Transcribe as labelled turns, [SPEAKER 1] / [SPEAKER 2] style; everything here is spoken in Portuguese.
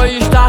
[SPEAKER 1] Depois da